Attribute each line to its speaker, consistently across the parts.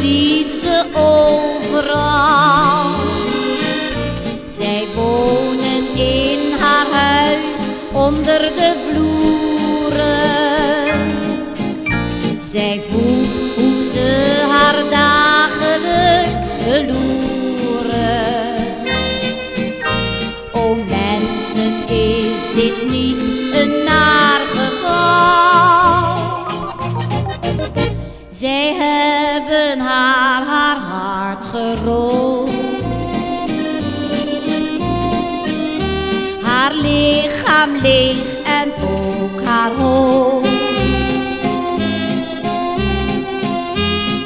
Speaker 1: ziet ze overal. Zij wonen in haar huis onder de vloeren. Zij voelt hoe ze haar dagelijks beloeren. O mensen, is dit niet hebben haar haar hart geroofd. Haar lichaam leeg en ook haar hoofd.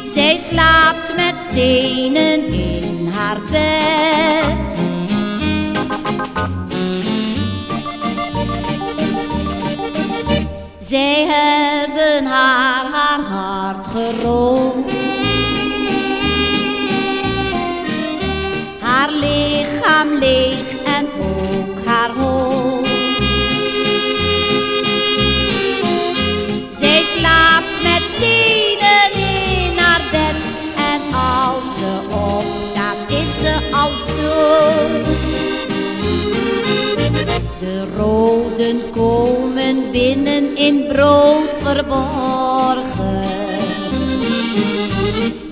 Speaker 1: Zij slaapt met stenen in haar bed. Zij hebben haar haar hart geroofd. Haar lichaam leeg en ook haar hoofd. Zij slaapt met stenen in haar bed en als ze opstaat is ze als dood. De roden komen binnen in brood verborgen.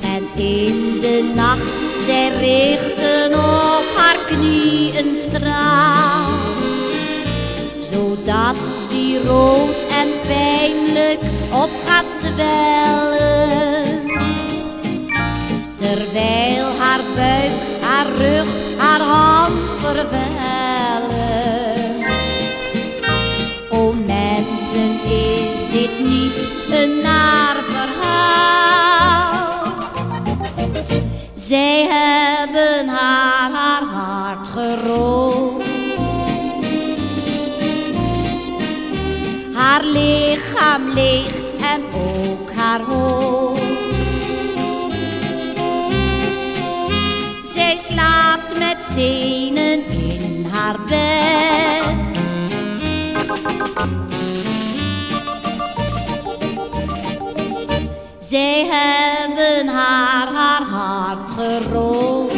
Speaker 1: En in de nacht zij richten een straal. Zodat die rood en pijnlijk op gaat zwellen. Terwijl haar buik, haar rug, haar hand vervellen. Haar lichaam leeg en ook haar hoofd. Zij slaapt met stenen in haar bed. Zij hebben haar haar hart geroofd.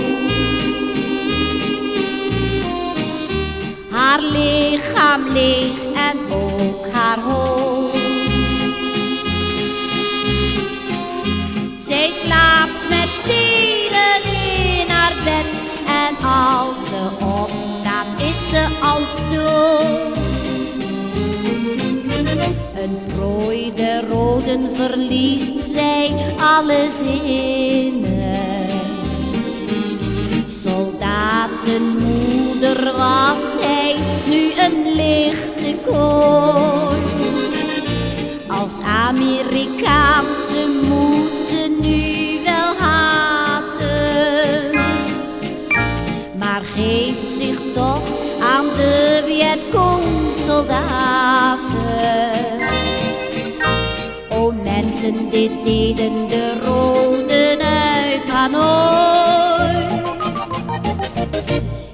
Speaker 1: Haar lichaam leeg verliest zij alle zinnen. Soldatenmoeder was zij nu een lichte kooi. Als Amerikaanse moet ze nu wel haten. Maar geeft zich toch aan de Vietcong soldaten. Dit deden de roden uit Hanoi.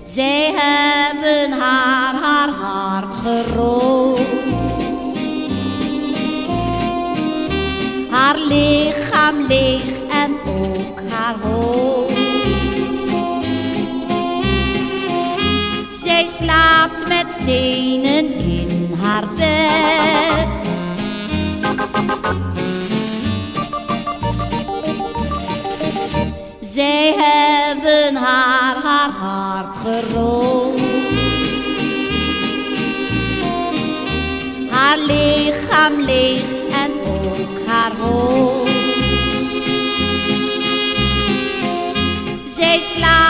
Speaker 1: Zij hebben haar haar hart geroofd. Haar lichaam leeg en ook haar hoofd. Zij slaapt met stenen in haar bed. Haar haar hart geroofd. Haar lichaam leeg en ook haar hoofd. Zij slaapt